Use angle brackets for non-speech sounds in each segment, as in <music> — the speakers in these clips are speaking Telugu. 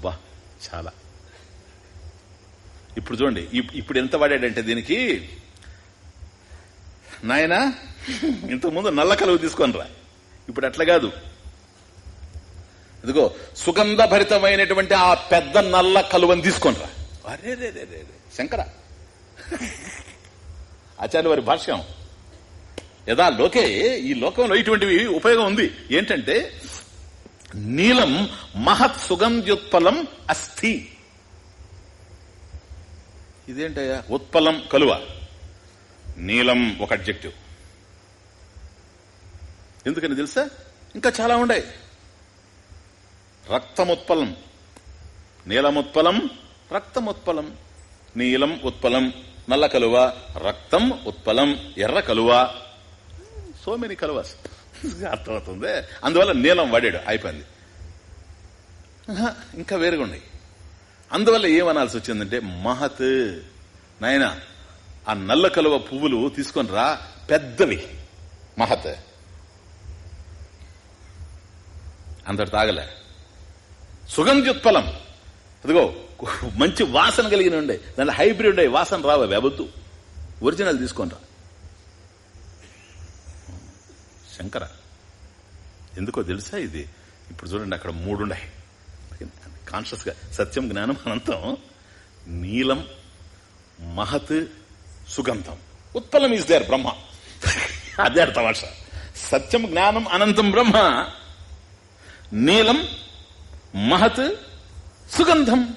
అబ్బా చాలా. ఇప్పుడు చూడండి ఇప్పుడు ఎంత వాడాడంటే దీనికి? నాయన ఇంతకుముందు నల్ల కలువ తీసుకొని రా ఇప్పుడు అట్లా కాదు. ఇదిగో సుగంధ భరితమైనటువంటి ఆ పెద్ద నల్ల కలువని తీసుకొని రా అరే రే రే రే రే. శంకర. ఆచార్య వారి భాష్యం. యదా లోకే ఈ లోకంలో ఇటువంటివి ఉపయోగం ఉంది. ఏంటంటే నీలం మహత్ సుగంధ్యుత్పలం అస్థి. ఇదేంటయ్యా? ఉత్పలం కలువ. నీలం ఒక అడ్జెక్టివ్ ఎందుకని తెలుసా? ఇంకా చాలా ఉన్నాయి. రక్తముత్పలం. నీలముత్పలం. రక్తముత్పలం. నీలం ఉత్పలం. నల్ల కలువ. రక్తం ఉత్పలం. ఎర్ర కలువ. So many కలువాస్. <laughs> అర్థమవుతుంది. అందువల్ల నీలం వాడాడు అయిపోయింది. ఇంకా వేరుగా ఉన్నాయి. అందువల్ల ఏమనాల్సి వచ్చిందంటే మహత్ నాయన ఆ నల్ల కలువ పువ్వులు తీసుకొని రా పెద్దవి. మహత్. అంతటి తాగలే. సుగంధ్యుత్పలం అదిగో మంచి వాసన కలిగిన ఉండే. దాంట్లో హైబ్రిడ్ ఉండే వాసన రావు అవి అబద్దు ఒరిజినల్ తీసుకొని రా. శంకర. ఎందుకో తెలుసా ఇది? ఇప్పుడు చూడండి అక్కడ మూడున్నాయి. కాన్షియస్గా సత్యం జ్ఞానం అనంతం. నీలం మహత్ సుగంధం. ఉత్పలం ఈజ్ దేర్ బ్రహ్మ. అదే అర్థమాష సత్యం జ్ఞానం అనంతం బ్రహ్మ. నీలం మహత్ సుగంధం.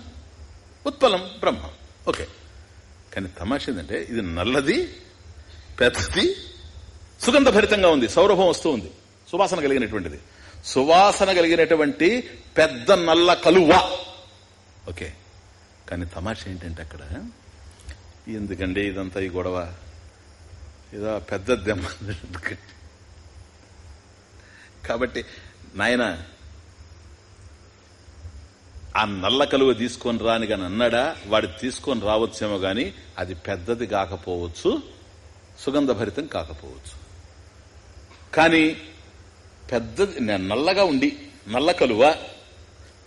ఉత్పలం బ్రహ్మ. ఓకే. కానీ తమాష ఏంటంటే ఇది నల్లది పెద్దది సుగంధ భరితంగా ఉంది సౌరభం వస్తూ ఉంది. సువాసన కలిగినటువంటిది. సువాసన కలిగినటువంటి పెద్ద నల్ల కలువ. ఓకే. కానీ తమాష ఏంటంటే అక్కడ ఎందుకండి ఇదంతా ఈ గొడవ? ఏదో పెద్ద దెమ్మ కాబట్టి నాయన ఆ నల్ల కలువ తీసుకొని రాని గాని అన్నాడా? వాడు తీసుకొని రావచ్చేమో గాని అది పెద్దది కాకపోవచ్చు సుగంధ భరితం కాకపోవచ్చు. కానీ పెద్దది నల్లగా ఉండి నల్ల కలువ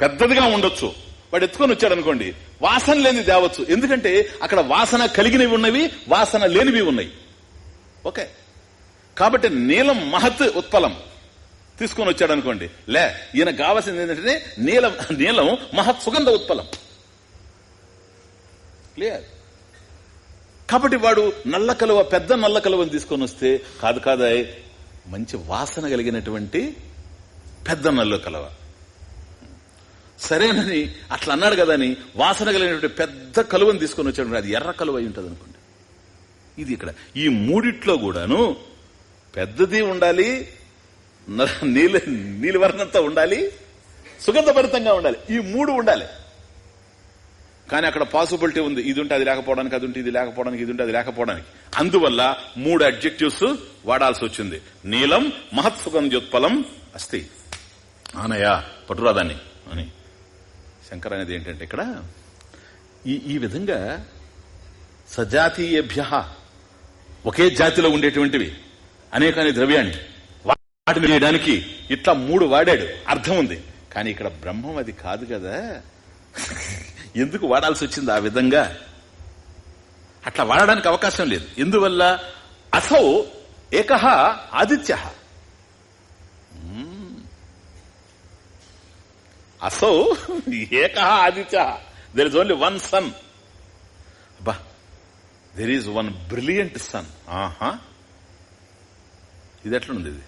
పెద్దదిగా ఉండొచ్చు. వాడు ఎత్తుకొని వచ్చాడు అనుకోండి వాసన లేని తేవచ్చు. ఎందుకంటే అక్కడ వాసన కలిగినవి ఉన్నవి వాసన లేనివి ఉన్నాయి. ఓకే. కాబట్టి నీలం మహత్ ఉత్పలం. తీసుకొని వచ్చాడు అనుకోండి లే ఈయన కావాల్సింది ఏంటంటే నీలం నీలం మహత్ సుగంధ ఉత్పలం. క్లియర్? కాబట్టి వాడు నల్ల కలువ పెద్ద నల్ల కలువని తీసుకొని వస్తే కాదు కాదాయ్ మంచి వాసన కలిగినటువంటి పెద్ద నల్ల కలువ. సరేనని అట్లా అన్నాడు కదా అని వాసన కలిగినటువంటి పెద్ద కలువని తీసుకొని వచ్చాడు అది ఎర్ర కలువ అయి ఉంటుంది అనుకోండి. ఇది ఇక్కడ. ఈ మూడిట్లో కూడాను పెద్దది ఉండాలి న- నీలి నీలివర్ణంతో ఉండాలి సుగంధభరితంగా ఉండాలి. ఈ మూడు ఉండాలి. కానీ అక్కడ పాసిబిలిటీ ఉంది. ఇది ఉంటే అది లేకపోవడానికి అది ఉంటే ఇది లేకపోవడానికి ఇది ఉంటే అది లేకపోవడానికి. అందువల్ల మూడు అడ్జెక్టివ్స్ వాడాల్సి వచ్చింది. నీలం మహత్సుగంధ్యోత్పలం అస్తి ఆనయా పట్టురాదాన్ని అని. శంకర్ అనేది ఏంటంటే ఇక్కడ ఈ ఈ విధంగా సజాతీయభ్య ఒకే జాతిలో ఉండేటువంటివి. అనేకాని ద్రవ్యాన్ని వాటిని చేయడానికి ఇట్లా మూడు వాడాడు. అర్థం ఉంది. కానీ ఇక్కడ బ్రహ్మం అది కాదు కదా. ఎందుకు వాడాల్సి వచ్చింది ఆ విధంగా? అట్లా వాడడానికి అవకాశం లేదు. ఎందువల్ల? అసౌ ఏక ఆదిత్య. అసౌ ఏక Aditya. There is only one sun అబ్బా there is one brilliant sun ఆహా. ఇది ఎట్లుంది ఇది?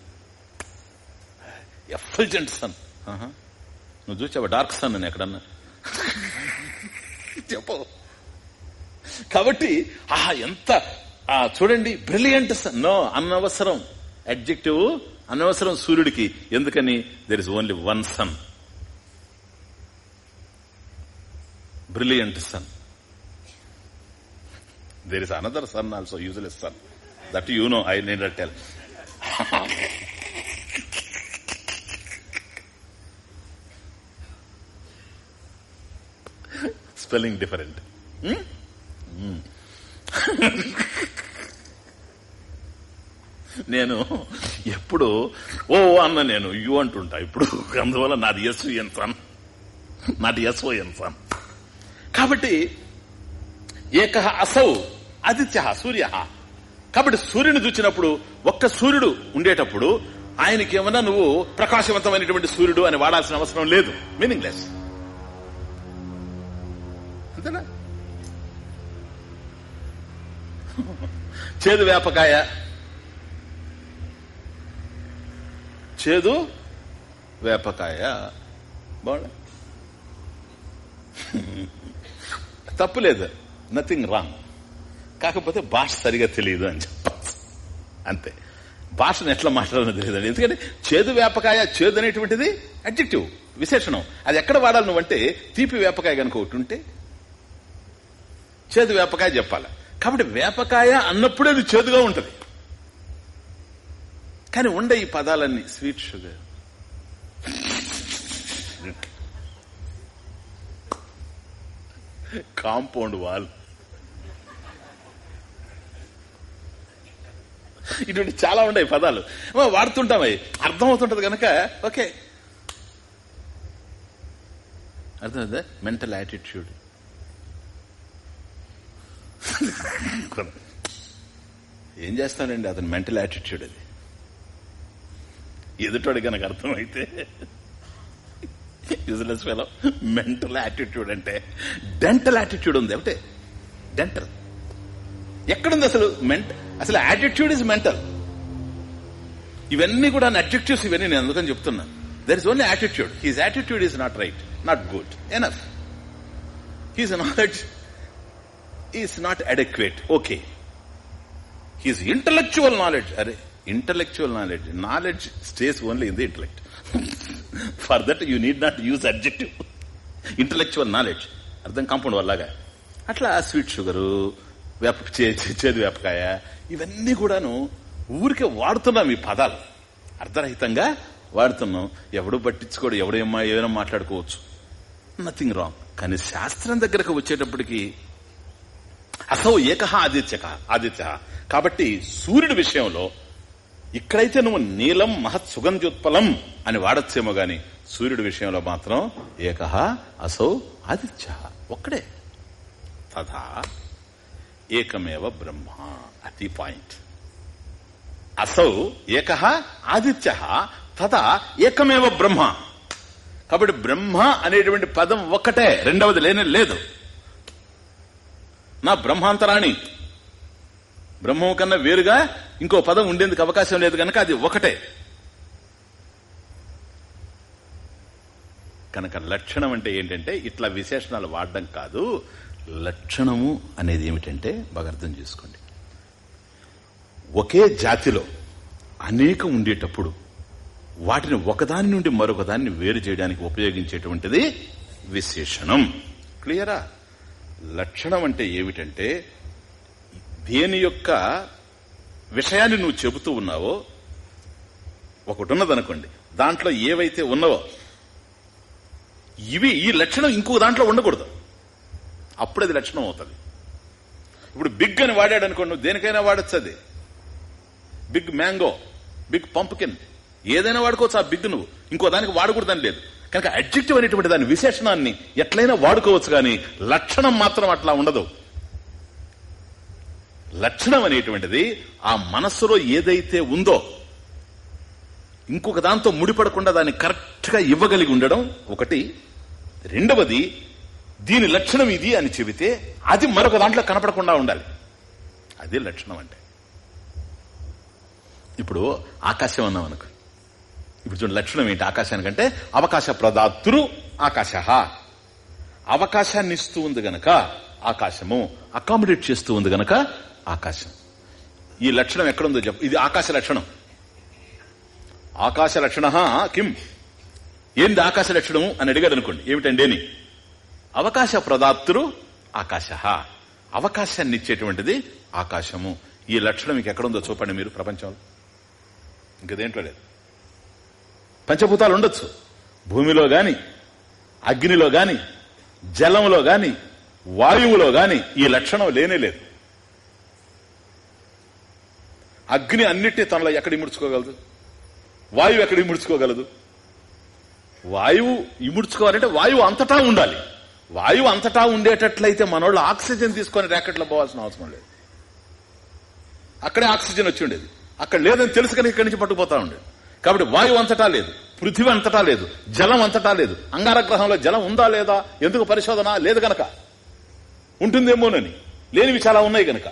ఎఫల్జెంట్ సన్ ఆహా. నువ్వు చూసావా? డార్క్ సన్ అని ఎక్కడన్నా? చెప్పు కాబట్టి ఆహా ఎంత ఆ చూడండి బ్రిలియంట్ సన్ నో అనవసరం. అడ్జెక్టివ్ అనవసరం సూర్యుడికి. ఎందుకని? There is only one sun brilliant sun there is another sun also useless sun that you know I need tell spelling different hmm? hmm. <laughs> నేను ఎప్పుడు ఓ అన్న నేను యు అంటుంటా ఇప్పుడు. అందువల్ల నాది S N sun not S O N sun కాబట్టి ఏక అసౌ ఆదిత్య సూర్య. కాబట్టి సూర్యుని చూచినప్పుడు ఒక్క సూర్యుడు ఉండేటప్పుడు ఆయనకి ఏమన్నా నువ్వు ప్రకాశవంతమైనటువంటి సూర్యుడు అని వాడాల్సిన అవసరం లేదు. మీనింగ్లెస్ అంతేనా? చేదు వేపకాయ. చేదు వేపకాయ. బాగుంది? తప్పులేదు. నథింగ్ రాంగ్ కాకపోతే భాష సరిగా తెలియదు అని చెప్పచ్చు. అంతే. భాషను ఎట్లా మాట్లాడాలో తెలియదు. ఎందుకంటే చేదు వేపకాయ చేదు అనేటువంటిది అడ్జెక్టివ్ విశేషణం. అది ఎక్కడ వాడాలి నువ్వంటే తీపి వేపకాయ కనుక ఒకటి ఉంటే చేదు వేపకాయ చెప్పాలి. కాబట్టి వేపకాయ అన్నప్పుడే అది చేదుగా ఉంటుంది. కానీ ఉండే ఈ పదాలన్నీ స్వీట్ షుగర్. Compound wall. ఇటువంటి చాలా ఉన్నాయి పదాలు. వాడుతుంటాం అవి. అర్థమవుతుంటది కనుక ఓకే. అర్థమైందా? మెంటల్ యాటిట్యూడ్ ఏం చేస్తానండి అతని మెంటల్ యాటిట్యూడ్ అది. ఎదుటోడు కనుక అర్థమైతే యూజ్లెస్ ఫెలో మెంటల్ యాటిట్యూడ్ అంటే డెంటల్ యాటిట్యూడ్ ఉంది. ఒకటే డెంటల్ ఎక్కడుంది అసలు మెంట అసలు యాటిట్యూడ్ ఇస్ మెంటల్ ఇవన్నీ కూడా అడ్జెక్టివ్స్ ఇవన్నీ నేను అందుకని చెప్తున్నా. There is only attitude his attitude is not right not good enough his knowledge is not adequate okay his intellectual knowledge అరే intellectual knowledge knowledge stays only in the intellect for that you need not use objective intellectual knowledge అర్థం కాంపౌండ్ వల్లగా అట్లా స్వీట్ షుగరు వేప చేదు వేపకాయ ఇవన్నీ కూడాను ఊరికే వాడుతున్నాం ఈ పదాలు. అర్ధరహితంగా వాడుతున్నాం. ఎవడు పట్టించుకోడు ఎవడేమో ఏమైనా మాట్లాడుకోవచ్చు. నథింగ్ రాంగ్ కానీ శాస్త్రం దగ్గరకు వచ్చేటప్పటికి అసౌ ఏకహ ఆదిత్యక ఆదిత్య కాబట్టి సూర్యుడి విషయంలో ఇక్కడైతే నువ్వు నీలం మహత్ సుగంధ్యుత్పలం అని వాడచ్చేమో గాని సూర్యుడి విషయంలో మాత్రం ఏకహ అసౌ ఆదిత్య ఒక్కడే. తథా ఏకమేవ బ్రహ్మ. అతి పాయింట్ అసౌ ఏక ఆదిత్య తథా ఏకమేవ బ్రహ్మ. కాబట్టి బ్రహ్మ అనేటువంటి పదం ఒక్కటే రెండవది లేనే లేదు. నా బ్రహ్మాంతరాణి. బ్రహ్మం కన్నా వేరుగా ఇంకో పదం ఉండేందుకు అవకాశం లేదు కనుక అది ఒకటే. కనుక లక్షణం అంటే ఏంటంటే ఇట్లా విశేషణాలు వాడడం కాదు. లక్షణము అనేది ఏమిటంటే బాగా అర్థం చేసుకోండి. ఒకే జాతిలో అనేక ఉండేటప్పుడు వాటిని ఒకదాని నుండి మరొకదాన్ని వేరు చేయడానికి ఉపయోగించేటువంటిది విశేషణం. క్లియరా? లక్షణం అంటే ఏమిటంటే దేని యొక్క విషయాన్ని నువ్వు చెబుతూ ఉన్నావో ఒకటి ఉన్నదనుకోండి దాంట్లో ఏవైతే ఉన్నావో ఇవి ఈ లక్షణం ఇంకో దాంట్లో ఉండకూడదు. అప్పుడు అది లక్షణం అవుతుంది. ఇప్పుడు బిగ్ అని వాడాడు అనుకోండి నువ్వు దేనికైనా వాడచ్చు అది బిగ్ మ్యాంగో బిగ్ పంప్కిన్ ఏదైనా వాడుకోవచ్చు ఆ బిగ్ నువ్వు. ఇంకో దానికి వాడకూడదని లేదు. కనుక అడ్జెక్టివ్ అనేటువంటి దాని విశేషణాన్ని ఎట్లయినా వాడుకోవచ్చు కానీ లక్షణం మాత్రం అట్లా ఉండదు. లక్షణం అనేటువంటిది ఆ మనస్సులో ఏదైతే ఉందో ఇంకొక దాంతో ముడిపడకుండా దాన్ని కరెక్ట్గా ఇవ్వగలిగి ఉండడం ఒకటి. రెండవది దీని లక్షణం ఇది అని చెబితే అది మరొక దాంట్లో కనపడకుండా ఉండాలి. అది లక్షణం అంటే. ఇప్పుడు ఆకాశం అన్నాం అనుకో. ఇప్పుడు చూడండి లక్షణం ఏంటి? ఆకాశానికంటే అవకాశ ప్రదాతృ ఆకాశ. అవకాశాన్ని ఇస్తూ ఉంది గనక ఆకాశము అకామిడేట్ చేస్తూ ఉంది గనక ఆకాశం. ఈ లక్షణం ఎక్కడుందో చెప్పు. ఇది ఆకాశ లక్షణం. ఆకాశ లక్షణ కిం? ఏంది ఆకాశ లక్షణము అని అడిగారు అనుకోండి ఏమిటండి అని? అవకాశ ప్రదాతృ ఆకాశ. అవకాశాన్ని ఇచ్చేటువంటిది ఆకాశము. ఈ లక్షణం మీకు ఎక్కడుందో చూపండి మీరు ప్రపంచంలో. ఇంకదేంటో లేదు. పంచభూతాలు ఉండొచ్చు. భూమిలో గాని అగ్నిలో గాని జలంలో గాని వాయువులో గాని ఈ లక్షణం లేనే లేదు. అగ్ని అన్నిటినీ తనలో ఎక్కడికి ముడుచుకోగలదు వాయువు ఎక్కడికి ముడుచుకోగలదు వాయువు ఇముడ్చుకోవాలంటే వాయువు అంతటా ఉండాలి. వాయువు అంతటా ఉండేటట్లయితే మనోళ్ళు ఆక్సిజన్ తీసుకొని ర్యాకెట్లో పోవాల్సిన అవసరం లేదు. అక్కడే ఆక్సిజన్ వచ్చి ఉండేది. అక్కడ లేదని తెలుసు కనుక ఇక్కడి నుంచి పట్టుకుపోతా ఉండేది. కాబట్టి వాయువు అంతటా లేదు పృథివీ అంతటా లేదు జలం అంతటా లేదు. అంగారగ్రహంలో జలం ఉందా లేదా ఎందుకు పరిశోధన లేదు గనక? ఉంటుందేమోనని. లేనివి చాలా ఉన్నాయి గనక.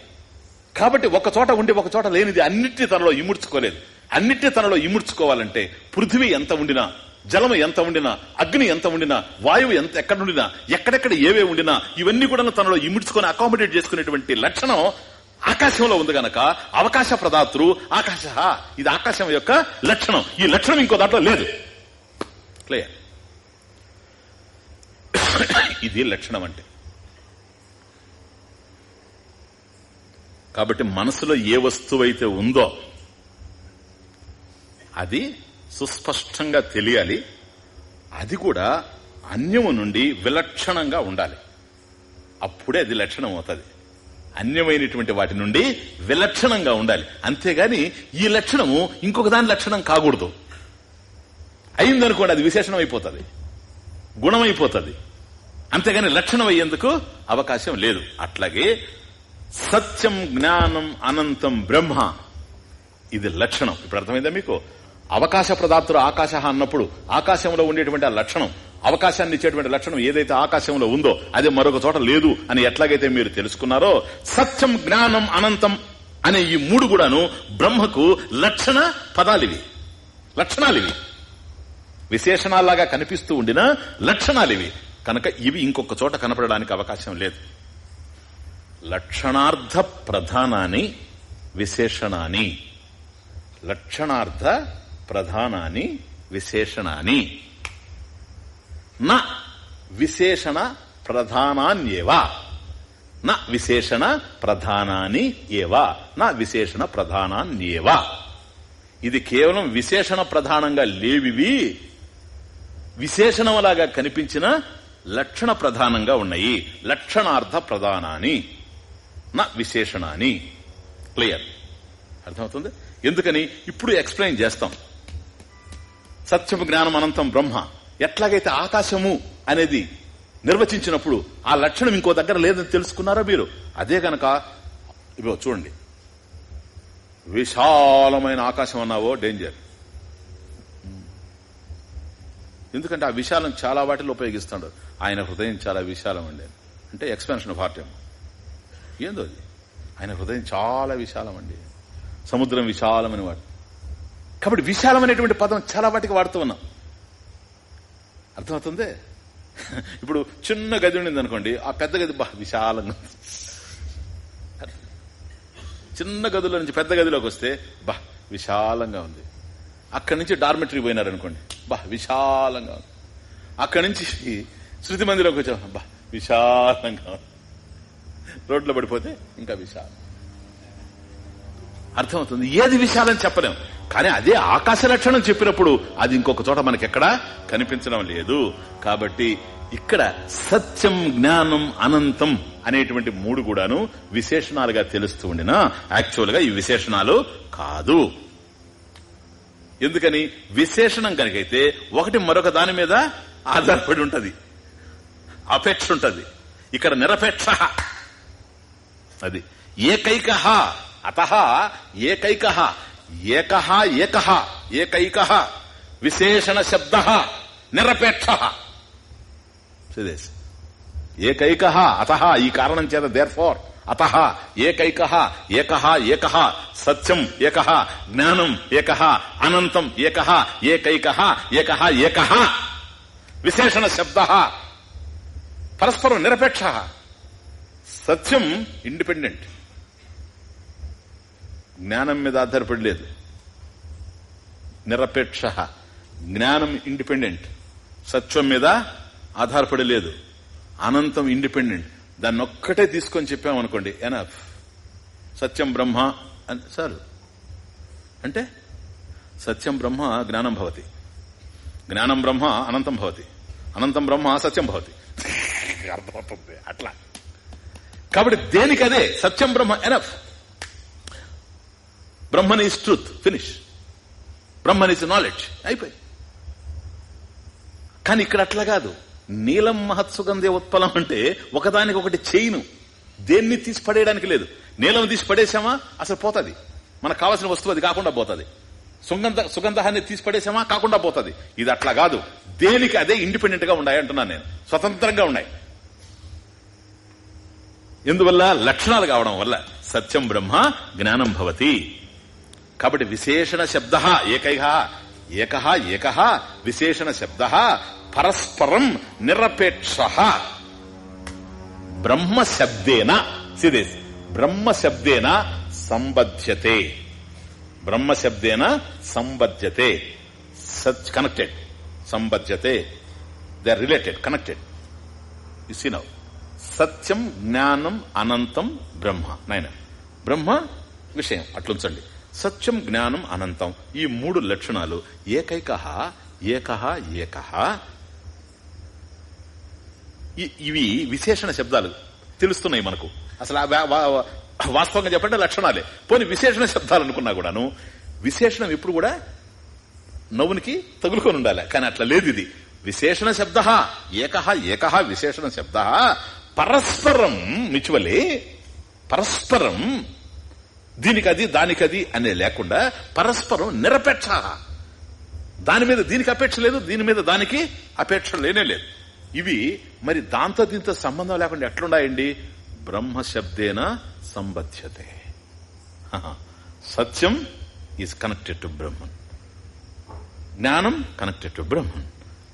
కాబట్టి ఒక చోట ఉండి ఒక చోట లేనిది అన్నిటి తనలో ఇముడ్చుకోలేదు. అన్నిటి తనలో ఇముడ్చుకోవాలంటే పృథివీ ఎంత ఉండినా జలము ఎంత ఉండినా అగ్ని ఎంత ఉండినా వాయువు ఎంత ఎక్కడ ఉండినా ఎక్కడెక్కడ ఏవే ఉండినా ఇవన్నీ కూడా తనలో ఇముడ్చుకొని అకామిడేట్ చేసుకునేటువంటి లక్షణం ఆకాశంలో ఉంది గనక అవకాశ ప్రదాతృ ఆకాశ. ఇది ఆకాశం యొక్క లక్షణం. ఈ లక్షణం ఇంకో దాంట్లో లేదు. క్లియర్ ఇది లక్షణం అంటే. కాబట్టి మనసులో ఏ వస్తువైతే ఉందో అది సుస్పష్టంగా తెలియాలి. అది కూడా అన్యము నుండి విలక్షణంగా ఉండాలి. అప్పుడే అది లక్షణం అవుతుంది. అన్యమైనటువంటి వాటి నుండి విలక్షణంగా ఉండాలి. అంతేగాని ఈ లక్షణము ఇంకొక దాని లక్షణం కాకూడదు. అయిందనుకోండి అది విశేషణం అయిపోతుంది గుణమైపోతుంది. అంతేగాని లక్షణం అయ్యేందుకు అవకాశం లేదు. అట్లాగే సత్యం జ్ఞానం అనంతం బ్రహ్మ ఇది లక్షణం. ఇప్పుడు అర్థమైందా మీకు? అవకాశ ప్రదాతులు ఆకాశ అన్నప్పుడు ఆకాశంలో ఉండేటువంటి ఆ లక్షణం. అవకాశాన్ని ఇచ్చేటువంటి లక్షణం ఏదైతే ఆకాశంలో ఉందో అది మరొక చోట లేదు అని ఎట్లాగైతే మీరు తెలుసుకున్నారో సత్యం జ్ఞానం అనంతం అనే ఈ మూడు కూడాను బ్రహ్మకు లక్షణ పదాలివి. లక్షణాలివి. విశేషణాల్లాగా కనిపిస్తూ ఉండిన లక్షణాలివి. కనుక ఇవి ఇంకొక చోట కనపడడానికి అవకాశం లేదు. లక్షణార్థ ప్రధానాన్ని విశేషణాన్ని లక్షణార్థ ప్రధానాన్ని విశేషణాన్ని నా విశేషణ ప్రధానాన్యేవా. నా విశేషణ ప్రధానాన్ని ఏవా. నా విశేషణ ప్రధానాన్యేవా. ఇది కేవలం విశేషణ ప్రధానంగా లేవివి. విశేషణంలాగా కనిపించిన లక్షణ ప్రధానంగా ఉన్నాయి. లక్షణార్థ ప్రధానాన్ని నా విశేషణాన్ని క్లియర్. అర్థమవుతుంది? ఎందుకని? ఇప్పుడు ఎక్స్ప్లెయిన్ చేస్తాం. సత్యము జ్ఞానం అనంతం బ్రహ్మ. ఎట్లాగైతే ఆకాశము అనేది నిర్వచించినప్పుడు ఆ లక్షణం ఇంకో దగ్గర లేదని తెలుసుకున్నారా మీరు? అదే గనక ఇవో చూడండి. విశాలమైన ఆకాశం అన్నావో డేంజర్ ఎందుకంటే ఆ విశాలం చాలా వాటిలో ఉపయోగిస్తాడు. ఆయన హృదయం చాలా విశాలం అండి. అంటే ఎక్స్పెన్షన్ ఆఫ్ హార్ట్ ఏందో అది? ఆయన హృదయం చాలా విశాలం అండి. సముద్రం విశాలమని వాడు కాబట్టి విశాలమైనటువంటి పదం చాలా వాటికి వాడుతూ ఉన్నాం. అర్థమవుతుంది? <laughs> ఇప్పుడు చిన్న గది ఉండింది అనుకోండి ఆ పెద్ద గది బా విశాలంగా చిన్న గదిలో నుంచి పెద్ద గదిలోకి వస్తే బా విశాలంగా ఉంది. అక్కడి నుంచి డార్మెటరీ పోయినారనుకోండి బా విశాలంగా ఉంది. అక్కడి నుంచి శృతి మందిలోకి వచ్చాం బా విశాలంగా ఉంది. రోడ్లో పడిపోతే ఇంకా విశాలం. అర్థమవుతుంది. ఏది విశాలం చెప్పలేం. కానీ అదే ఆకాశ లక్షణం చెప్పినప్పుడు అది ఇంకొక చోట మనకెక్కడా కనిపించడం లేదు. కాబట్టి ఇక్కడ సత్యం జ్ఞానం అనంతం అనేటువంటి మూడు కూడాను విశేషణాలుగా తెలుస్తూ ఉండిన యాక్చువల్గా ఈ విశేషణాలు కాదు. ఎందుకని? విశేషణం కనుకైతే ఒకటి మరొక దాని మీద ఆధారపడి ఉంటది. అపేక్ష ఉంటది. ఇక్కడ నిరపేక్ష. అది ఏకైక అత ఏకైక ఏక ఏక ఏకైక విశేషణ శబ్ద నిరపేక్ష. ఏకైక అత ఈ కారణం చేత దేర్ ఫోర్ అత ఏకైక ఏక ఏక సత్యం ఏక జ్ఞానం ఏక అనంతం ఏక ఏకైక ఏక ఏక. విశేషణ శబ్ద. పరస్పరం నిరపేక్ష. సత్యం ఇండిపెండెంట్ జ్ఞానం మీద ఆధారపడి లేదు నిరపేక్ష. జ్ఞానం ఇండిపెండెంట్. సత్యం మీద ఆధారపడి లేదు అనంతం ఇండిపెండెంట్. దాన్ని ఒక్కటే తీసుకొని చెప్పామనుకోండి ఎనఫ్ సత్యం బ్రహ్మ అని సార్ అంటే సత్యం బ్రహ్మ జ్ఞానం భవతి. జ్ఞానం బ్రహ్మ అనంతం భవతి. అనంతం బ్రహ్మ సత్యం భవతి. <laughs> అర్థమవుతుంది. అట్లా. కాబట్టి దేనికదే సత్యం బ్రహ్మ enough Brahman is truth finish Brahman is knowledge అయిపోయి కానీ ఇక్కడ అట్లా కాదు. నీలం మహత్సుగంధే ఉత్పలం అంటే ఒకదానికి ఒకటి చైను దేన్ని తీసి పడేయడానికి లేదు. నీలం తీసి పడేసామా? అసలు పోతుంది. మనకు కావాల్సిన వస్తువు అది కాకుండా పోతుంది. సుగంధ సుగంధాన్ని తీసి పడేసామా? కాకుండా పోతుంది. ఇది అట్లా కాదు. దేనికి అదే ఇండిపెండెంట్గా ఉన్నాయి అంటున్నాను నేను. స్వతంత్రంగా ఉన్నాయి. ఎందువల్ల? లక్షణాలు కావడం వల్ల. సత్యం బ్రహ్మ జ్ఞానం భవతి. కాబట్టి విశేషణ శబ్ద ఏకైక ఏక ఏక విశేషణ శబ్ద పరస్పరం నిరపేక్ష. బ్రహ్మ శబ్దేన సిదేస్ బ్రహ్మ శబ్దేన సంబధ్యతే. బ్రహ్మ శబ్దేన సంబధ్యతే. Such connected సంబధ్యతే. They are related connected you see now సత్యం జ్ఞానం అనంతం బ్రహ్మ నాయన బ్రహ్మ విషయం అట్లుంచండి. సత్యం జ్ఞానం అనంతం. ఈ మూడు లక్షణాలు ఏకైక ఏక ఏక ఇవి విశేషణ శబ్దాలు తెలుస్తున్నాయి మనకు. అసలు వాస్తవంగా చెప్పంటే లక్షణాలే. పోనీ విశేషణ శబ్దాలు అనుకున్నా కూడాను విశేషణం ఎప్పుడు కూడా నవ్వునికి తగులుకొని ఉండాలి. కానీ అట్లా లేదు ఇది. విశేషణ శబ్ద ఏక ఏక విశేషణ శబ్ద పరస్పరం మిచువలే పరస్పరం దీనికది దానికది అనే లేకుండా పరస్పరం నిరపేక్ష. దాని మీద దీనికి అపేక్ష లేదు దీని మీద దానికి అపేక్ష లేనే లేదు. ఇవి మరి దాంతో దీంతో సంబంధం లేకుండా ఎట్లున్నాయండి? బ్రహ్మ శబ్దేన సంబధ్యతే. సత్యం ఈజ్ కనెక్టెడ్ టు బ్రహ్మన్ జ్ఞానం కనెక్టెడ్ టు బ్రహ్మన్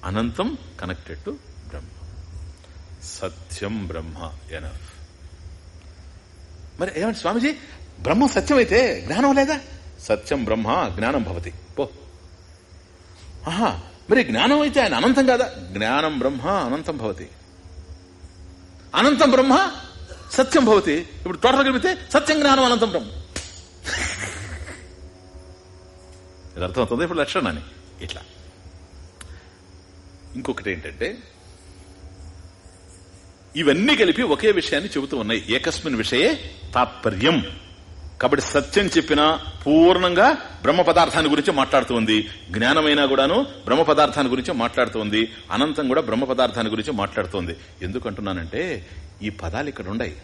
అనంతం కనెక్టెడ్ టు బ్రహ్మ సత్యం బ్రహ్మ ఎనఫ్. మరి ఏమంటే స్వామిజీ? బ్రహ్మ సత్యం అయితే జ్ఞానం లేదా? సత్యం బ్రహ్మ జ్ఞానం భవతి. పో. ఆహా మరి జ్ఞానం అయితే ఆయన అనంతం కాదా? జ్ఞానం బ్రహ్మ అనంతం భవతి. అనంతం బ్రహ్మ సత్యం భవతి. ఇప్పుడు టోటల్ కలిపితే సత్యం జ్ఞానం అనంతం బ్రహ్మ. ఇది అర్థమవుతుంది ఇప్పుడు లక్షణాన్ని? ఇట్లా. ఇంకొకటి ఏంటంటే ఇవన్నీ కలిపి ఒకే విషయాన్ని చెబుతూ ఉన్నాయి. ఏకస్మిన్ విషయే తాత్పర్యం. కాబట్టి సత్యం చెప్పినా పూర్ణంగా బ్రహ్మ పదార్థాన్ని గురించి మాట్లాడుతుంది జ్ఞానమైనా కూడాను బ్రహ్మ పదార్థాన్ని గురించి మాట్లాడుతుంది అనంతం కూడా బ్రహ్మ పదార్థాన్ని గురించి మాట్లాడుతుంది ఎందుకంటున్నానంటే ఈ పదాలు ఇక్కడ ఉన్నాయి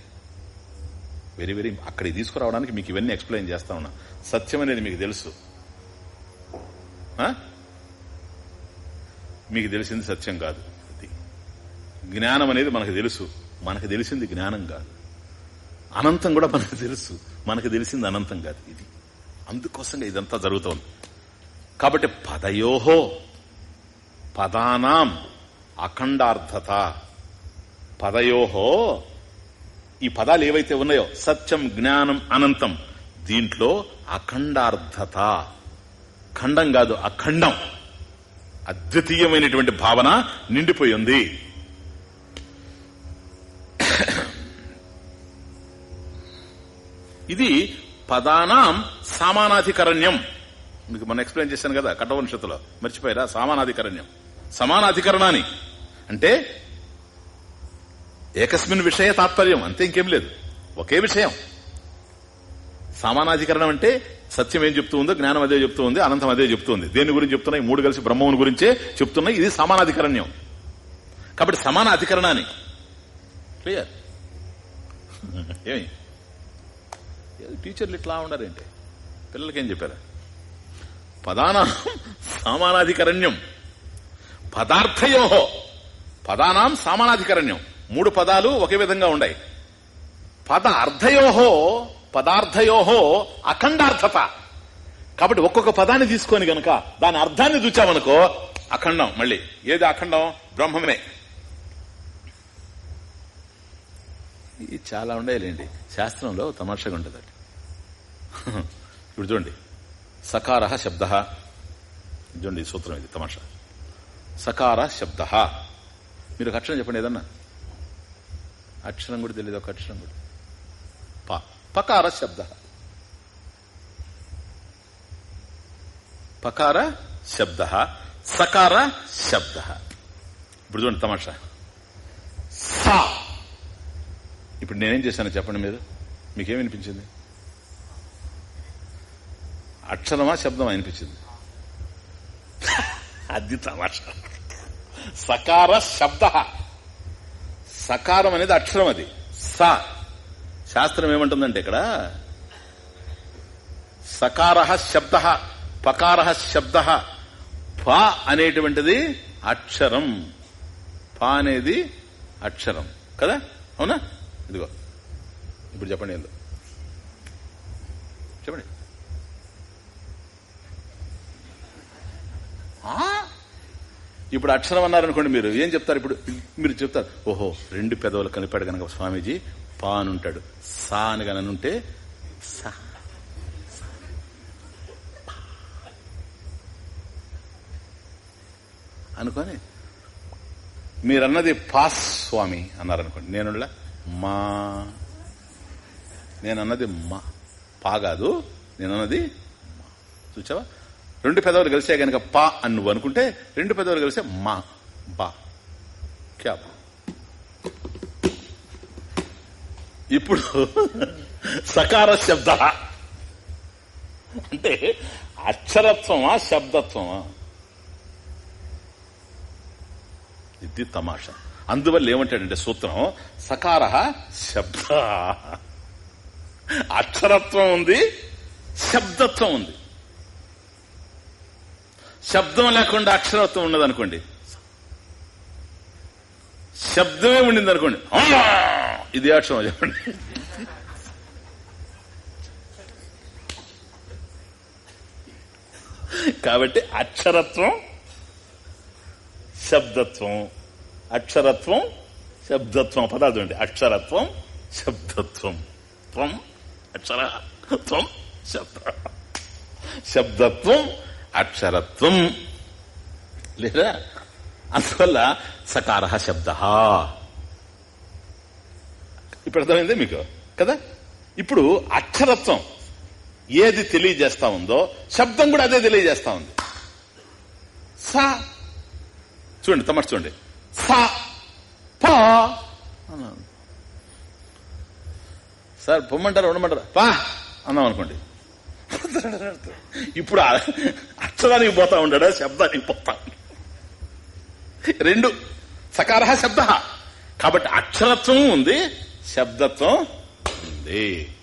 వెరీ వెరీ అక్కడికి తీసుకురావడానికి మీకు ఇవన్నీ ఎక్స్ప్లెయిన్ చేస్తా ఉన్నా. సత్యం అనేది మీకు తెలుసు. మీకు తెలిసింది సత్యం కాదు. జ్ఞానం అనేది మనకు తెలుసు. మనకు తెలిసింది జ్ఞానం కాదు. అనంతం కూడా మనకు తెలుసు. మనకు తెలిసింది అనంతం కాదు ఇది. అందుకోసంగా ఇదంతా జరుగుతోంది. కాబట్టి పదయోహో పదానాం అఖండార్థత పదయోహో ఈ పదాలు ఏవైతే ఉన్నాయో సత్యం జ్ఞానం అనంతం దీంట్లో అఖండార్థత ఖండం కాదు అఖండం. అద్వితీయమైనటువంటి భావన నిండిపోయింది ఇది పదానాం సమానాధికరణ్యం. మీకు మనం ఎక్స్ప్లెయిన్ చేశాను కదా కఠోపనిషత్తులో. మర్చిపోయారా? సమానాధికరణ్యం. సమానాధికరణాన్ని. అంటే ఏకస్మిన్ విషయ తాత్పర్యం అంతే ఇంకేం లేదు. ఒకే విషయం. సమానాధికరణం అంటే సత్యం ఏం చెప్తూ ఉందో జ్ఞానం అదే చెప్తూ ఉంది అనంతం అదే చెప్తూ ఉంది. దేని గురించి చెప్తున్నాయి? మూడు కలిసి బ్రహ్మముని గురించే చెప్తున్నాయి. ఇది సమానాధికరణ్యం. కాబట్టి సమాన అధికరణాన్ని క్లియర్ <laughs> ఏమి? టీచర్లు ఇట్లా ఉండారేంటి? పిల్లలకేం చెప్పారు? పదానాం సమానాధికరణ్యం. పదార్థయో పదానాం సమానాధికరణ్యం. మూడు పదాలు ఒకే విధంగా ఉన్నాయి పద అర్థయోహో పదార్థయోహో అఖండార్థత. కాబట్టి ఒక్కొక్క పదాన్ని తీసుకొని గనక దాని అర్థాన్ని చూచామనుకో అఖండం మళ్ళీ. ఏది అఖండం? బ్రహ్మమే. ఇది చాలా ఉండేలేండి శాస్త్రంలో తమాషగా ఉంటుంది అది ఇప్పుడు చూడండి. సకార శబ్ద. చూడండి సూత్రం ఇది తమాషా. సకార శబ్ద. మీరు ఒక అక్షరం చెప్పండి ఏదన్నా? అక్షరం కూడా తెలియదు ఒక అక్షరం కూడా. ప. పకార శబ్ద. పకార శబ్ద. సకార శబ్ద. ఇప్పుడు చూడండి తమాషా. సా. ఇప్పుడు నేనేం చేశాను చెప్పండి మీరు మీకేం వినిపించింది అక్షరమా శబ్దమా అనిపించింది? <laughs> అది తమాషా. సకార శబ్ద. సకారం అనేది అక్షరం అది. స. శాస్త్రం ఏమంటుందంటే ఇక్కడ? సకార శబ్ద పకార శబ్ద. ప అనేటువంటిది అక్షరం. ప అనేది అక్షరం. కదా? అవునా? ఇదిగో ఇప్పుడు చెప్పండి ఏందో చెప్పండి. ఆ? ఇప్పుడు అక్షరం అన్నారనుకోండి మీరు ఏం చెప్తారు ఇప్పుడు? మీరు చెప్తారు ఓహో రెండు పెదవులు కనిపాడు గనక స్వామీజీ పా అని ఉంటాడు సా అని గనక ఉంటే సా. అనుకొని మీరన్నది పాస్ స్వామి అన్నారనుకోండి. నేను మా. నేనన్నది మా. పా కాదు నేనన్నది మా. చూచావా? రెండు పెదవులు కలిసే గనక పా అని నువ్వు అనుకుంటే రెండు పెదవులు కలిసే మా బా. క్యా బా? ఇప్పుడు <laughs> సకార శబ్ద. అంటే అక్షరత్వమా శబ్దత్వమా? ఇది తమాషా. అందువల్ల ఏమంటాడంటే సూత్రం సకార శబ్ద. అక్షరత్వం ఉంది శబ్దత్వం ఉంది. శబ్దం లేకుండా అక్షరత్వం ఉండదు అనుకోండి శబ్దమే ఉండింది అనుకోండి ఇది అక్షరం చెప్పండి. కాబట్టి అక్షరత్వం శబ్దత్వం. అక్షరత్వం శబ్దత్వం. పదాలు చూడండి. అక్షరత్వం శబ్దత్వం. త్వం అక్షర త్వం శబ్ద. శబ్దత్వం అక్షరత్వం. లేదా అందువల్ల సకార శబ్ద. ఇప్పుడు అర్థమైందే మీకు? కదా? ఇప్పుడు అక్షరత్వం ఏది తెలియజేస్తా ఉందో శబ్దం కూడా అదే తెలియజేస్తా ఉంది. సా. చూడండి తమ చూడండి. సా పా అన్నాను. సార్ పొమ్మంటారా ఉండమంటారా? పా. అన్నాం అనుకోండి. ఇప్పుడు అక్షరానికి పోతా ఉంటాడా? శబ్దానికి పోతా. రెండు సకార శబ్ద. కాబట్టి అక్షరత్వం ఉంది శబ్దత్వం ఉంది.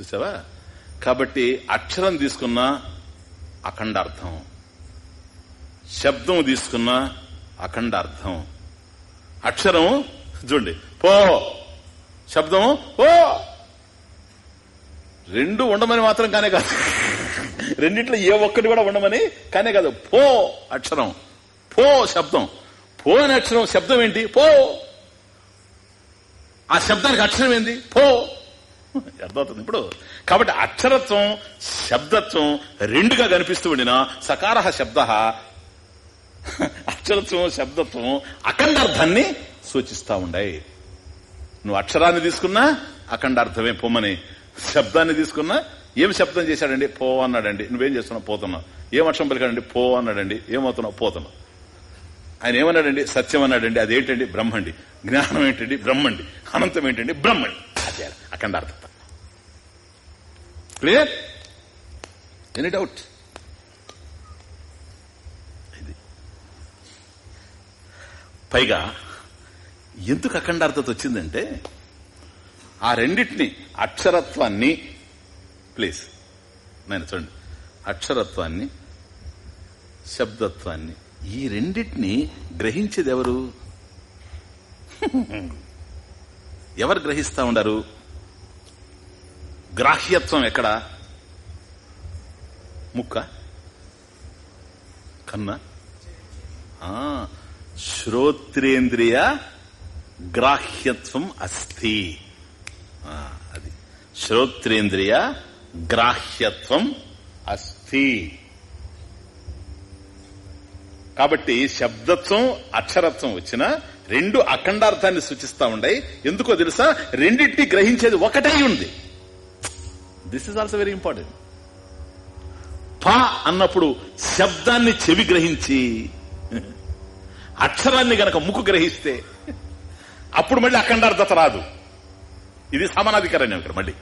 చూసావా? కాబట్టి అక్షరం తీసుకున్న అఖండార్థం. శబ్దం తీసుకున్న అఖండార్థం. అక్షరం చూడండి పో శబ్దం ఓ. రెండు ఉండమని మాత్రం కానే కాదు. రెండిట్లో ఏ ఒక్కటి కూడా ఉండమని కానే కాదు. పో అక్షరం. పో శబ్దం. పో అనే అక్షరం శబ్దం ఏంటి? పో. ఆ శబ్దానికి అక్షరం ఏంది? పో. అర్థమవుతుంది ఇప్పుడు? కాబట్టి అక్షరత్వం శబ్దత్వం రెండుగా కనిపిస్తూ ఉండిన సకార శబ్ద అక్షరత్వం శబ్దత్వం అఖండార్థాన్ని సూచిస్తా ఉండాయి. నువ్వు అక్షరాన్ని తీసుకున్నా అఖండార్థమే పొమ్మని. శబ్దాన్ని తీసుకున్నా ఏం శబ్దం చేశాడండి? పో అన్నాడండి. నువ్వేం చేస్తున్నావు? పోతున్నావు. ఏం అక్షరం పలికాడండి? పో అన్నాడండి. ఏమవుతున్నావు? పోతున్నావు. ఆయన ఏమన్నాడండి? సత్యం అన్నాడండి. అదేంటండి? బ్రహ్మండి. జ్ఞానం ఏంటండి? బ్రహ్మండి. అనంతం ఏంటండి? బ్రహ్మండి. అదే అఖండార్థత క్లియర్? Any doubt? పైగా ఎందుకు అఖండార్థత వచ్చిందంటే ఆ రెండింటిని అక్షరత్వాన్ని ప్లీజ్ నేను చూడండి. అక్షరత్వాన్ని శబ్దత్వాన్ని ఈ రెండింటిని గ్రహించేది ఎవరు <laughs> ఎవరు గ్రహిస్తా ఉండారు? గ్రాహ్యత్వం ఎక్కడ? ముక్క? కన్నా? శ్రోత్రేంద్రియ గ్రాహ్యత్వం అస్థి అది. శ్రోత్రేంద్రియ గ్రాహ్యత్వం అస్థి కాబట్టి శబ్దత్వం అక్షరత్వం వచ్చిన రెండు అఖండార్థాన్ని సూచిస్తా ఉండాయి ఎందుకో తెలుసా? రెండింటిని గ్రహించేది ఒకటే ఉంది. This is also very important పా అన్నప్పుడు శబ్దాన్ని చెవి గ్రహించి అక్షరాన్ని గనక ముక్కు గ్రహిస్తే అప్పుడు మళ్ళీ అఖండార్థత రాదు. ఇది సమానాధికారాన్ని ఇక్కడ మళ్ళీ.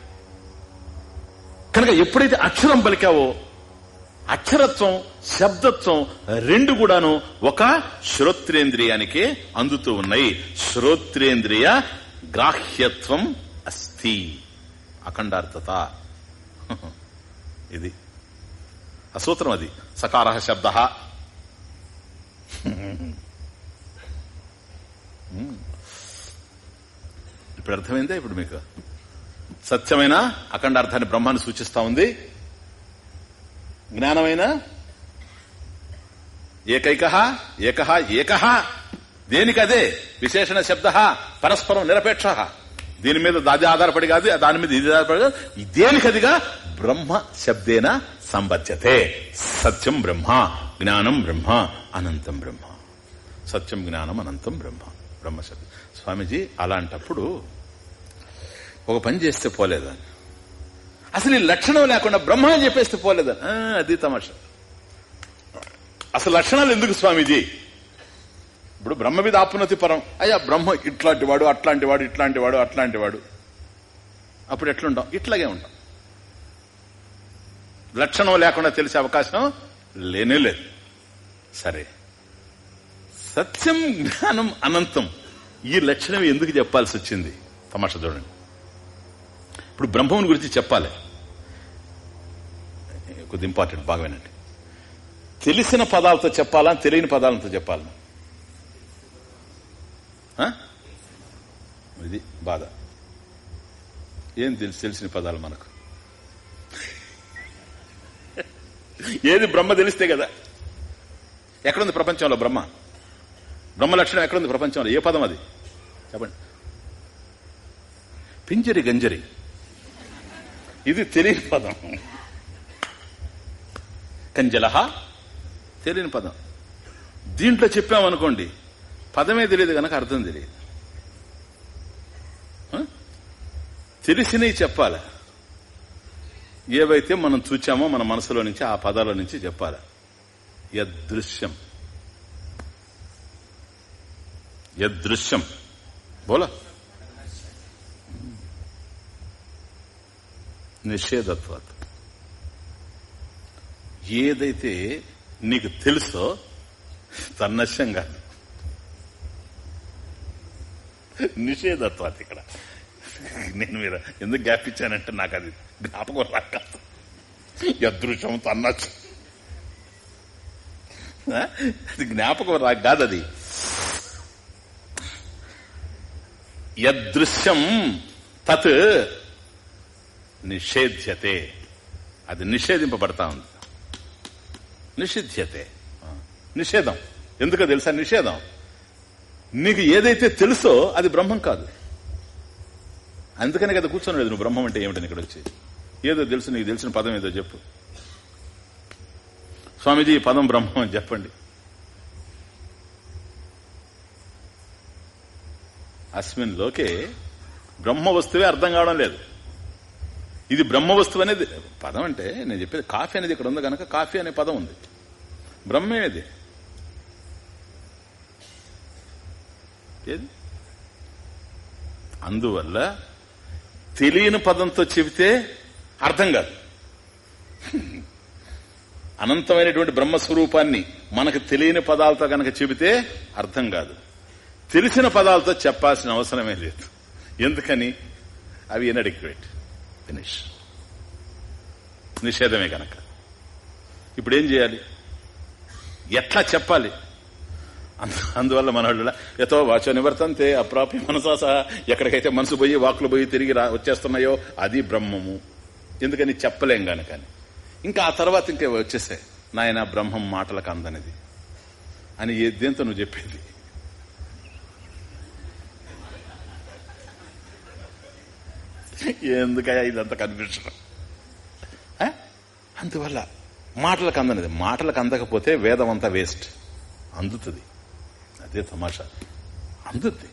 కనుక ఎప్పుడైతే అక్షరం పలికావో అక్షరత్వం శబ్దత్వం రెండు కూడాను ఒక శ్రోత్రేంద్రియానికే అందుతూ ఉన్నాయి. శ్రోత్రేంద్రియ గ్రాహ్యత్వం అస్థి. అఖండార్థత ఇది. ఆ సూత్రం అది. సకార శబ్ద. ఇప్పుడు అర్థమైందా ఇప్పుడు మీకు? సత్యమైన అఖండార్థాన్ని బ్రహ్మాన్ని సూచిస్తా ఉంది. జ్ఞానమైన? ఏకైక ఏక ఏక. దేనికదే? విశేషణ శబ్ద పరస్పరం నిరపేక్ష. దీని మీద దాది ఆధారపడి కాదు దాని మీద ఇది ఆధారపడి కాదు. దేనికదిగా? బ్రహ్మ శబ్దేన సంబధ్యతే. సత్యం బ్రహ్మ జ్ఞానం బ్రహ్మ అనంతం బ్రహ్మ. సత్యం జ్ఞానం అనంతం బ్రహ్మ. బ్రహ్మశబ్దం స్వామీజీ అలాంటప్పుడు ఒక పని చేస్తే పోలేదా? అసలు ఈ లక్షణం లేకుండా బ్రహ్మ అని చెప్పేస్తే పోలేదని అది తమాష. అసలు లక్షణాలు ఎందుకు స్వామీజీ? ఇప్పుడు బ్రహ్మ మీద ఆపునతి పరం. అయ్యా బ్రహ్మ ఇట్లాంటి వాడు అట్లాంటి వాడు ఇట్లాంటి వాడు అట్లాంటి వాడు. అప్పుడు ఎట్లుంటాం? ఇట్లాగే ఉంటాం. లక్షణం లేకుండా తెలిసే అవకాశం లేనే లేదు. సరే. సత్యం జ్ఞానం అనంతం. ఈ లక్షణం ఎందుకు చెప్పాల్సి వచ్చింది? తమాషా చూడండి. ఇప్పుడు బ్రహ్మం గురించి చెప్పాలి. కొద్ది ఇంపార్టెంట్ బాగా వినండి. తెలిసిన పదాలతో చెప్పాలా? తెలియని పదాలతో చెప్పాలా? ఆ? ఇది బాధ. ఏం తెలుసు? తెలిసిన పదాలు మనకు. ఏది బ్రహ్మ తెలిస్తే కదా? ఎక్కడుంది ప్రపంచంలో బ్రహ్మ? బ్రహ్మ లక్షణం ఎక్కడుంది ప్రపంచంలో? ఏ పదం అది? చెప్పండి. పింజరి గంజరి. ఇది తెలియని పదం. కంజలహ తెలియని పదం. దీంట్లో చెప్పామనుకోండి పదమే తెలియదు కనుక అర్థం తెలియదు. తెలిసినవి చెప్పాలి. ఏవైతే మనం చూచామో మన మనసులో నుంచి ఆ పదాల నుంచి చెప్పాలి. యదృశ్యం. యదృశ్యం. బోలా. నిషేధత్వాత. ఏదైతే నీకు తెలుసో తన్నశ్యం కాదు. నిషేధత్వాత ఇక్కడ. నేను మీరు ఎందుకు గ్యాప్ ఇచ్చానంటే నాకు అది జ్ఞాపకం రాక యదృశ్యం తన్నశ్యం అది జ్ఞాపకం రా కాదు అది యదృశ్యం తత్ నిషేధ్యతే. అది నిషేధింపబడతా ఉంది. నిషిధ్యతే. నిషేధం. ఎందుకో తెలుసా? నిషేధం. నీకు ఏదైతే తెలుసో అది బ్రహ్మం కాదు. అందుకనే కదా కూర్చొని లేదు నువ్వు బ్రహ్మం అంటే ఏమిటని ఇక్కడ వచ్చి ఏదో తెలుసు నీకు తెలిసిన పదం ఏదో చెప్పు. స్వామీజీ ఈ పదం బ్రహ్మం అని చెప్పండి. అస్మిన్ లోకే బ్రహ్మ వస్తువే అర్థం కావడం లేదు. ఇది బ్రహ్మ వస్తువు అనేది పదం అంటే నేను చెప్పేది కాఫీ అనేది ఇక్కడ ఉంది కనుక కాఫీ అనే పదం ఉంది. బ్రహ్మేది ఏది? అందువల్ల తెలియని పదంతో చెబితే అర్థం కాదు. అనంతమైనటువంటి బ్రహ్మస్వరూపాన్ని మనకు తెలియని పదాలతో కనుక చెబితే అర్థం కాదు. తెలిసిన పదాలతో చెప్పాల్సిన అవసరమే లేదు. ఎందుకని? అవి ఇన్అడిక్యువేట్ ఫినిష్ నిషేధమే కనుక ఇప్పుడు ఏం చేయాలి? ఎట్లా చెప్పాలి? అందువల్ల మనవాళ్ళు ఎతో వాచ నివర్తంతే అప్రాప్య మనసా సహా ఎక్కడికైతే మనసు పోయి వాకులు పోయి తిరిగి రా వచ్చేస్తున్నాయో అది బ్రహ్మము. ఎందుకని చెప్పలేం గనకని. ఇంకా ఆ తర్వాత ఇంకా వచ్చేసాయి. నాయన బ్రహ్మం మాటలకు అందనిది. అని ఏ దేంతో నువ్వు చెప్పేది? ఎందుకయ్యా ఇదంతా కనిపించడం అందువల్ల మాటలకు అందనిది మాటలకు అందకపోతే వేదం అంతా వేస్ట్ అందుతుంది అదే తమాషా అందుద్ది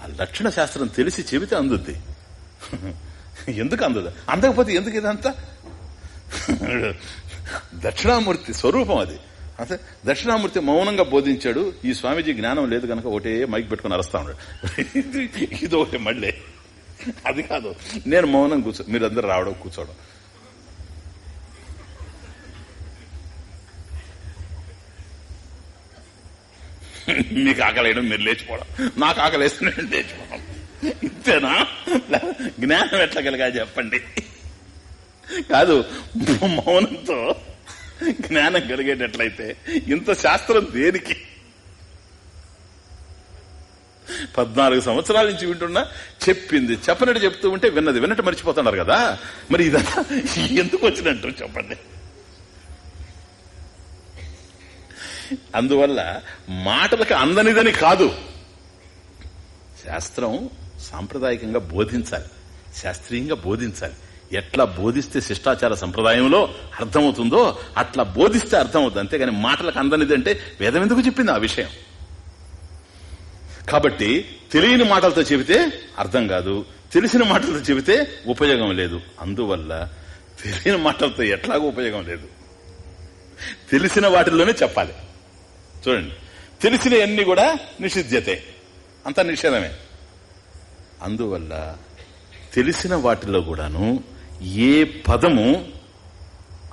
ఆ లక్షణ శాస్త్రం తెలిసి చెబితే అందుద్ది ఎందుకు అందదు అందకపోతే ఎందుకు ఇదంతా దక్షిణామూర్తి స్వరూపం అది అంటే దక్షిణామూర్తి మౌనంగా బోధించాడు ఈ స్వామీజీ జ్ఞానం లేదు కనుక ఒకటే మైక్ పెట్టుకుని అరస్తా ఉన్నాడు ఇది ఒకటి మళ్ళీ అది కాదు. నేను మౌనం కూర్చో అందరు రావడం కూర్చోవడం. మీకు ఆకలేయడం మీరు లేచిపోవడం. నాకు ఆకలేస్తే నేను లేచిపోవడం ఇంతేనా? జ్ఞానం ఎట్లా కలిగా చెప్పండి. కాదు మౌనంతో జ్ఞానం కలిగేటట్లయితే ఇంత శాస్త్రం దేనికి? పద్నాలుగు సంవత్సరాల నుంచి వింటున్నా చెప్పింది. చెప్పనట్టు చెప్తూ ఉంటే విన్నది. విన్నట్టు మర్చిపోతున్నారు కదా? మరి ఇదంతా ఎందుకు వచ్చినట్టు చెప్పండి. అందువల్ల మాటలకు అందనిదని కాదు. శాస్త్రం సాంప్రదాయకంగా బోధించాలి. శాస్త్రీయంగా బోధించాలి. ఎట్లా బోధిస్తే శిష్టాచార సంప్రదాయంలో అర్థమవుతుందో అట్లా బోధిస్తే అర్థమవుతుంది. అంతేగాని మాటలకు అందనిది అంటే వేదం ఎందుకు చెప్పింది ఆ విషయం? కాబట్టి తెలియని మాటలతో చెబితే అర్థం కాదు తెలిసిన మాటలతో చెబితే ఉపయోగం లేదు. అందువల్ల తెలియని మాటలతో ఎట్లాగో ఉపయోగం లేదు. తెలిసిన వాటిల్లోనే చెప్పాలి. చూడండి తెలిసిన అన్ని కూడా నిషిధ్యతే అంత నిషేధమే. అందువల్ల తెలిసిన వాటిలో కూడాను ఏ పదము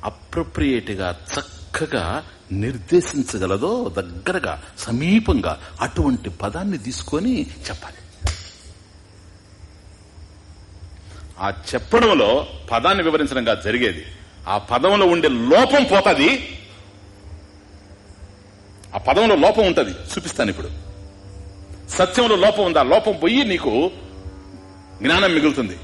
అప్రప్రియేట్గా చక్కగా నిర్దేశించగలదో దగ్గరగా సమీపంగా అటువంటి పదాన్ని తీసుకొని చెప్పాలి. ఆ చెప్పడంలో పదాన్ని వివరించడంగా జరిగేది. ఆ పదంలో ఉండే లోపం పోతుంది. ఆ పదంలో లోపం ఉంటుంది. చూపిస్తాను ఇప్పుడు. సత్యంలో లోపం ఉంది. ఆ లోపం పోయి నీకు జ్ఞానం మిగులుతుంది.